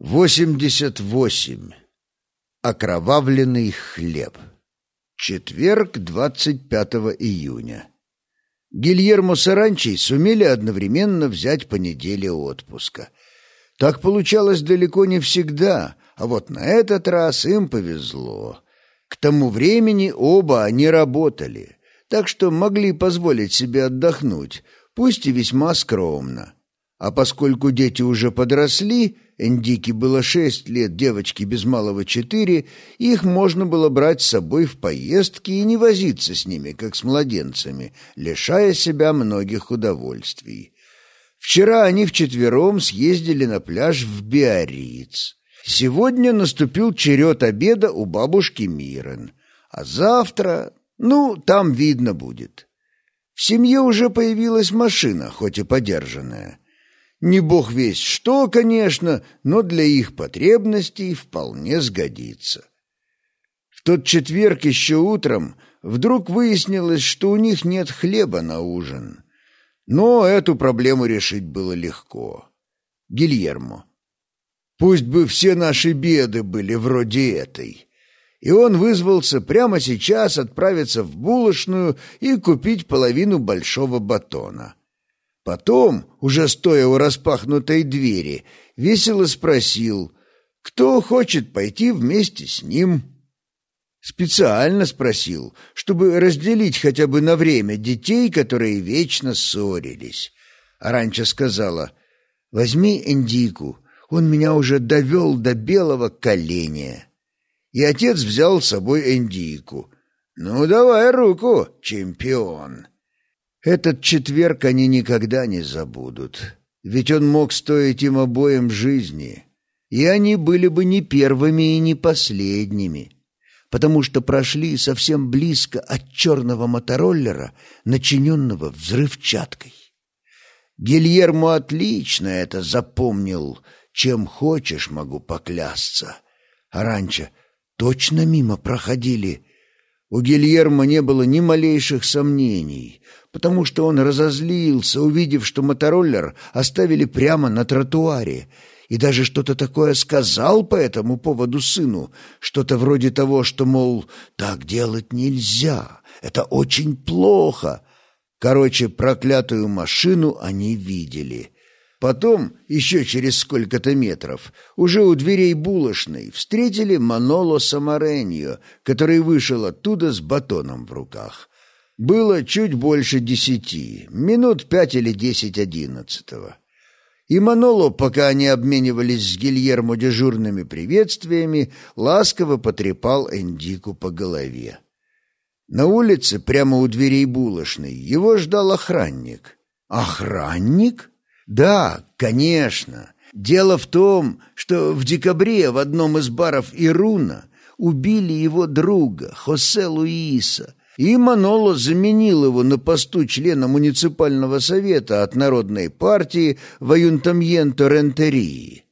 88. Окровавленный хлеб. Четверг, 25 июня. Гильермо с Аранчей сумели одновременно взять по неделе отпуска. Так получалось далеко не всегда, а вот на этот раз им повезло. К тому времени оба они работали, так что могли позволить себе отдохнуть, пусть и весьма скромно. А поскольку дети уже подросли, Эндике было шесть лет, девочке без малого четыре, их можно было брать с собой в поездки и не возиться с ними, как с младенцами, лишая себя многих удовольствий. Вчера они вчетвером съездили на пляж в Биарриц. Сегодня наступил черед обеда у бабушки Мирен, а завтра, ну, там видно будет. В семье уже появилась машина, хоть и подержанная. Не бог весть что, конечно, но для их потребностей вполне сгодится. В тот четверг еще утром вдруг выяснилось, что у них нет хлеба на ужин. Но эту проблему решить было легко. Гильермо. Пусть бы все наши беды были вроде этой. И он вызвался прямо сейчас отправиться в булочную и купить половину большого батона. Потом, уже стоя у распахнутой двери, весело спросил, кто хочет пойти вместе с ним. Специально спросил, чтобы разделить хотя бы на время детей, которые вечно ссорились. Аранча сказала, «Возьми Эндику, он меня уже довел до белого коленя». И отец взял с собой Эндику. «Ну, давай руку, чемпион». Этот четверг они никогда не забудут, ведь он мог стоить им обоим жизни, и они были бы не первыми и не последними, потому что прошли совсем близко от черного мотороллера, начиненного взрывчаткой. Гильермо отлично это запомнил, чем хочешь могу поклясться. А раньше точно мимо проходили. У Гильермо не было ни малейших сомнений — потому что он разозлился, увидев, что мотороллер оставили прямо на тротуаре, и даже что-то такое сказал по этому поводу сыну, что-то вроде того, что, мол, так делать нельзя, это очень плохо. Короче, проклятую машину они видели. Потом, еще через сколько-то метров, уже у дверей булочной, встретили Маноло Самареньо, который вышел оттуда с батоном в руках. Было чуть больше десяти, минут пять или десять одиннадцатого. И Маноло, пока они обменивались с Гильермо дежурными приветствиями, ласково потрепал Эндику по голове. На улице, прямо у дверей булочной, его ждал охранник. Охранник? Да, конечно. Дело в том, что в декабре в одном из баров Ируна убили его друга, Хосе Луиса, и Маноло заменил его на посту члена муниципального совета от Народной партии в Аюнтамьенто-Рентерии.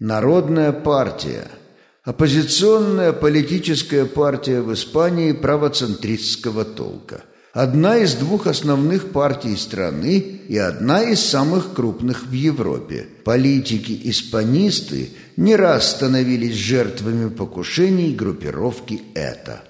Народная партия – оппозиционная политическая партия в Испании правоцентристского толка. Одна из двух основных партий страны и одна из самых крупных в Европе. Политики-испанисты не раз становились жертвами покушений группировки «Это».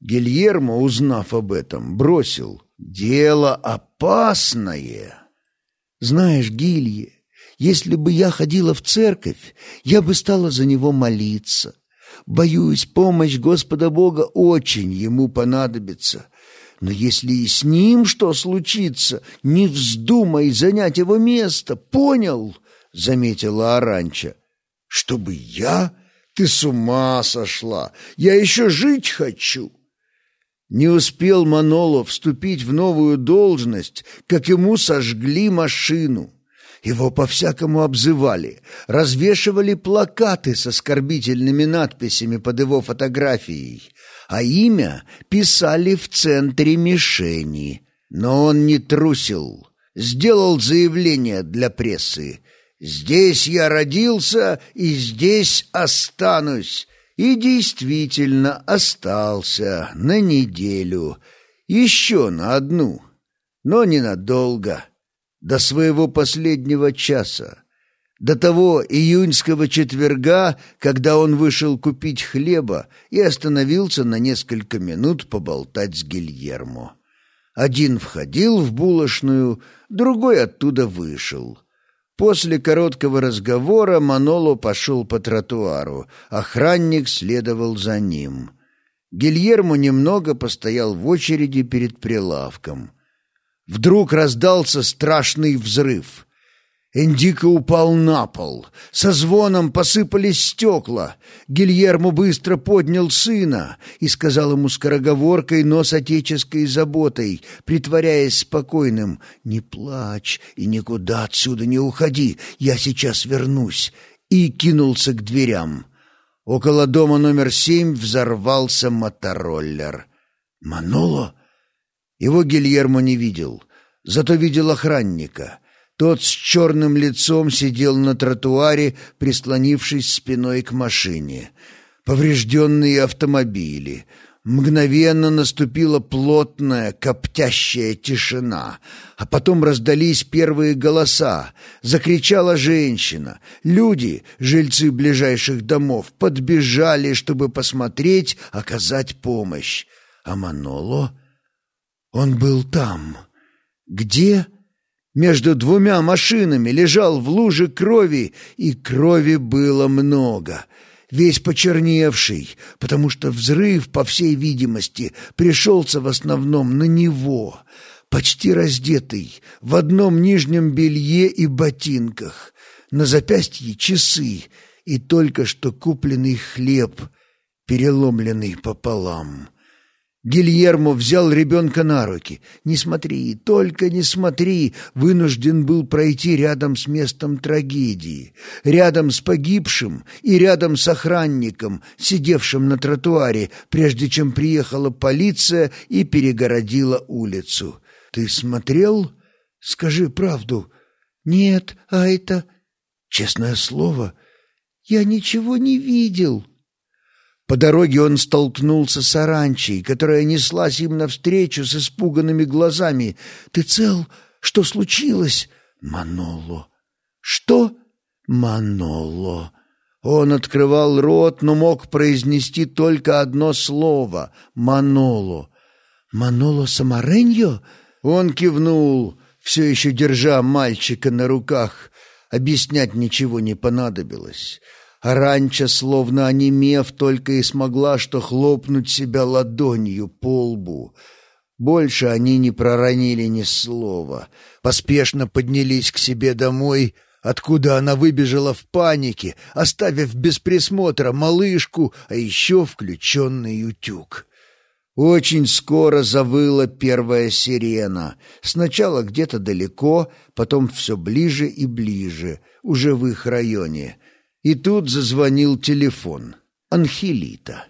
Гильермо, узнав об этом, бросил «Дело опасное». «Знаешь, Гилье, если бы я ходила в церковь, я бы стала за него молиться. Боюсь, помощь Господа Бога очень ему понадобится. Но если и с ним что случится, не вздумай занять его место, понял?» — заметила Аранча. «Чтобы я? Ты с ума сошла! Я еще жить хочу!» Не успел Маноло вступить в новую должность, как ему сожгли машину. Его по-всякому обзывали, развешивали плакаты с оскорбительными надписями под его фотографией, а имя писали в центре мишени. Но он не трусил, сделал заявление для прессы. «Здесь я родился и здесь останусь. И действительно остался на неделю, еще на одну, но ненадолго, до своего последнего часа, до того июньского четверга, когда он вышел купить хлеба и остановился на несколько минут поболтать с Гильермо. Один входил в булочную, другой оттуда вышел. После короткого разговора Маноло пошел по тротуару, охранник следовал за ним. Гильермо немного постоял в очереди перед прилавком. Вдруг раздался страшный взрыв — Эндико упал на пол. Со звоном посыпались стекла. Гильермо быстро поднял сына и сказал ему скороговоркой, но с отеческой заботой, притворяясь спокойным, «Не плачь и никуда отсюда не уходи, я сейчас вернусь», и кинулся к дверям. Около дома номер семь взорвался мотороллер. «Маноло?» Его Гильермо не видел, зато видел охранника — тот с черным лицом сидел на тротуаре, прислонившись спиной к машине. Поврежденные автомобили. Мгновенно наступила плотная, коптящая тишина, а потом раздались первые голоса. Закричала женщина. Люди, жильцы ближайших домов, подбежали, чтобы посмотреть, оказать помощь. А Маноло? Он был там. Где? Между двумя машинами лежал в луже крови, и крови было много, весь почерневший, потому что взрыв, по всей видимости, пришелся в основном на него, почти раздетый, в одном нижнем белье и ботинках, на запястье часы и только что купленный хлеб, переломленный пополам. Гильермо взял ребенка на руки. «Не смотри, только не смотри!» Вынужден был пройти рядом с местом трагедии, рядом с погибшим и рядом с охранником, сидевшим на тротуаре, прежде чем приехала полиция и перегородила улицу. «Ты смотрел? Скажи правду». «Нет, а это...» «Честное слово, я ничего не видел». По дороге он столкнулся с Аранчей, которая неслась им навстречу с испуганными глазами. «Ты цел? Что случилось?» «Маноло». «Что?» «Маноло». Он открывал рот, но мог произнести только одно слово — «Маноло». «Маноло Самареньо?» Он кивнул, все еще держа мальчика на руках. Объяснять ничего не понадобилось. Ранча, словно онемев, только и смогла что хлопнуть себя ладонью по лбу. Больше они не проронили ни слова. Поспешно поднялись к себе домой, откуда она выбежала в панике, оставив без присмотра малышку, а еще включенный утюг. Очень скоро завыла первая сирена. Сначала где-то далеко, потом все ближе и ближе, уже в их районе. И тут зазвонил телефон. Анхелита.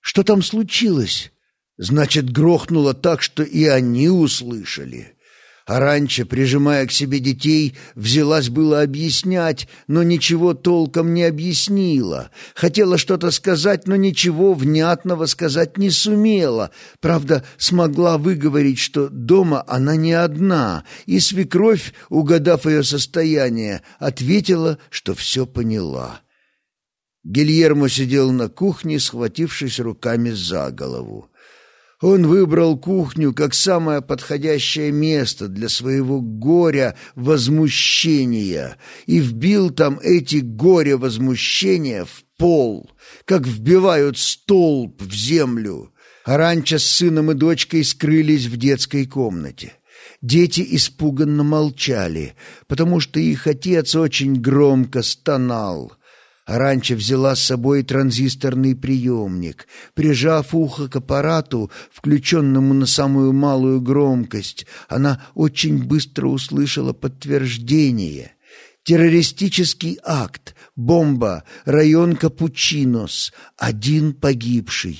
Что там случилось? Значит, грохнуло так, что и они услышали. Аранча, прижимая к себе детей, взялась было объяснять, но ничего толком не объяснила. Хотела что-то сказать, но ничего внятного сказать не сумела. Правда, смогла выговорить, что дома она не одна, и свекровь, угадав ее состояние, ответила, что все поняла. Гильермо сидел на кухне, схватившись руками за голову. Он выбрал кухню как самое подходящее место для своего горя-возмущения и вбил там эти горе-возмущения в пол, как вбивают столб в землю. Аранча с сыном и дочкой скрылись в детской комнате. Дети испуганно молчали, потому что их отец очень громко стонал — Раньше взяла с собой транзисторный приемник. Прижав ухо к аппарату, включенному на самую малую громкость, она очень быстро услышала подтверждение. Террористический акт, бомба, район Капучинос, один погибший.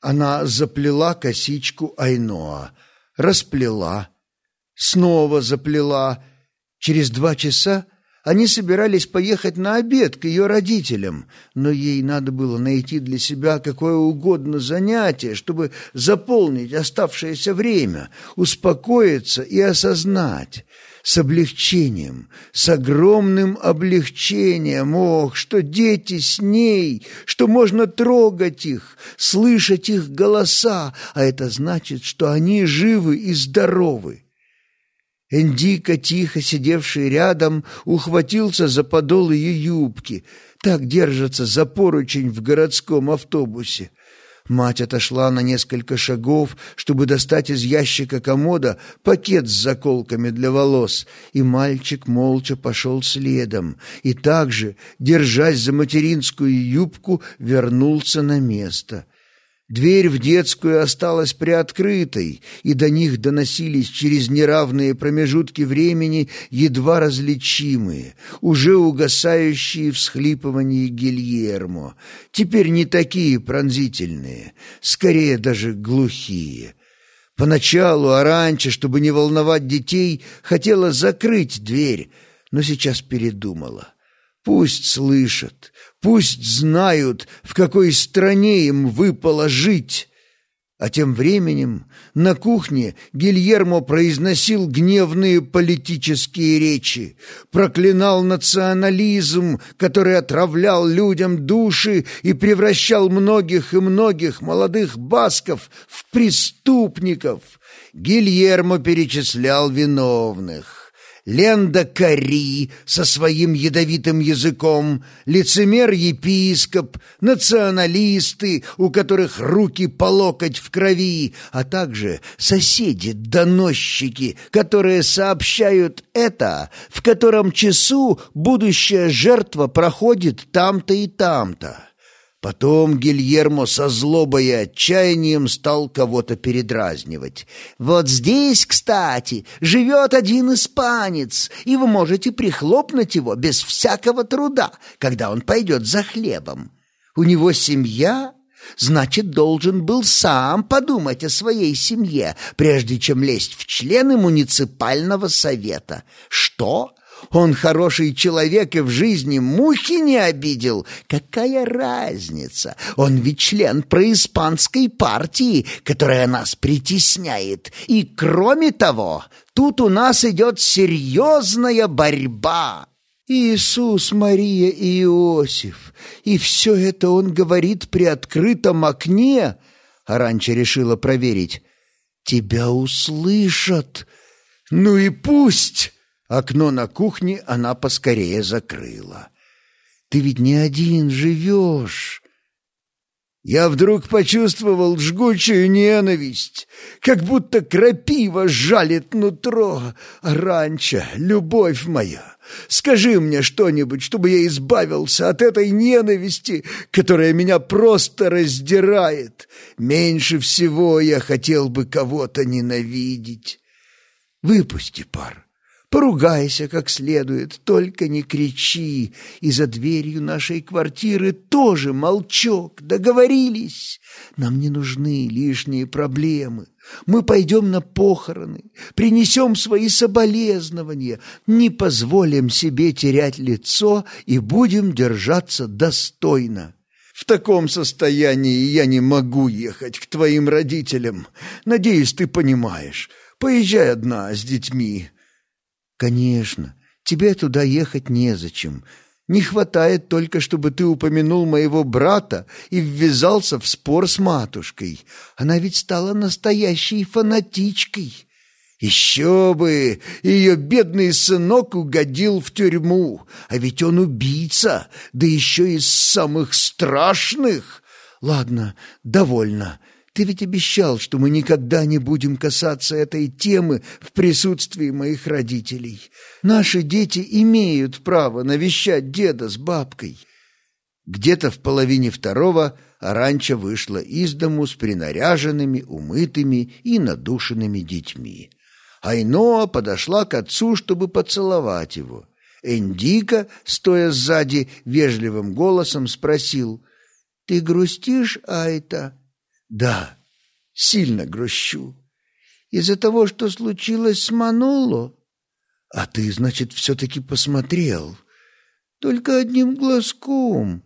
Она заплела косичку Айноа, расплела, снова заплела. Через два часа они собирались поехать на обед к ее родителям, но ей надо было найти для себя какое угодно занятие, чтобы заполнить оставшееся время, успокоиться и осознать. с облегчением, с огромным облегчением. Ох, что дети с ней, что можно трогать их, слышать их голоса, а это значит, что они живы и здоровы. Эндика, тихо сидевший рядом, ухватился за подол ее юбки. Так держится за поручень в городском автобусе. Мать отошла на несколько шагов, чтобы достать из ящика комода пакет с заколками для волос, и мальчик молча пошел следом, и также, держась за материнскую юбку, вернулся на место. Дверь в детскую осталась приоткрытой, и до них доносились через неравные промежутки времени едва различимые, уже угасающие всхлипывания Гильермо, теперь не такие пронзительные, скорее даже глухие. Поначалу Аранча, чтобы не волновать детей, хотела закрыть дверь, но сейчас передумала. Пусть слышат, пусть знают, в какой стране им выпало жить. А тем временем на кухне Гильермо произносил гневные политические речи, проклинал национализм, который отравлял людям души и превращал многих и многих молодых басков в преступников. Гильермо перечислял виновных. Ленда Кари со своим ядовитым языком, лицемер-епископ, националисты, у которых руки по локоть в крови, а также соседи-доносчики, которые сообщают это, в котором часу будущая жертва проходит там-то и там-то. Потом Гильермо со злобой и отчаянием стал кого-то передразнивать. «Вот здесь, кстати, живет один испанец, и вы можете прихлопнуть его без всякого труда, когда он пойдет за хлебом. У него семья, значит, должен был сам подумать о своей семье, прежде чем лезть в члены муниципального совета. Что?» Он хороший человек и в жизни мухи не обидел. Какая разница? Он ведь член происпанской партии, которая нас притесняет. И кроме того, тут у нас идет серьезная борьба. Иисус, Мария и Иосиф. И все это он говорит при открытом окне. Аранча решила проверить. Тебя услышат. Ну и пусть... Окно на кухне она поскорее закрыла. «Ты ведь не один живешь!» Я вдруг почувствовал жгучую ненависть, как будто крапива жалит нутро. Ранчо, любовь моя, скажи мне что-нибудь, чтобы я избавился от этой ненависти, которая меня просто раздирает. Меньше всего я хотел бы кого-то ненавидеть. Выпусти пар. Поругайся как следует, только не кричи. И за дверью нашей квартиры тоже молчок. Договорились? Нам не нужны лишние проблемы. Мы пойдем на похороны, принесем свои соболезнования, не позволим себе терять лицо и будем держаться достойно. В таком состоянии я не могу ехать к твоим родителям. Надеюсь, ты понимаешь. Поезжай одна с детьми. «Конечно, тебе туда ехать незачем. Не хватает только, чтобы ты упомянул моего брата и ввязался в спор с матушкой. Она ведь стала настоящей фанатичкой». Еще бы! Ее бедный сынок угодил в тюрьму, а ведь он убийца, да еще из самых страшных. Ладно, довольно. Ты ведь обещал, что мы никогда не будем касаться этой темы в присутствии моих родителей. Наши дети имеют право навещать деда с бабкой». Где-то в половине второго Аранча вышла из дому с принаряженными, умытыми и надушенными детьми. Айноа подошла к отцу, чтобы поцеловать его. Эндика, стоя сзади, вежливым голосом спросил, «Ты грустишь, Айта?» Да, сильно грущу. Из-за того, что случилось с Мануло. А ты, значит, все-таки посмотрел. Только одним глазком.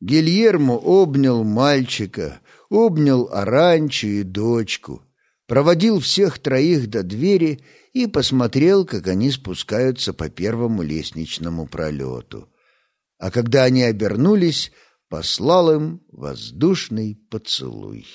Гильермо обнял мальчика, обнял Аранчу и дочку. проводил всех троих до двери и посмотрел, как они спускаются по первому лестничному пролету. А когда они обернулись, послал им воздушный поцелуй.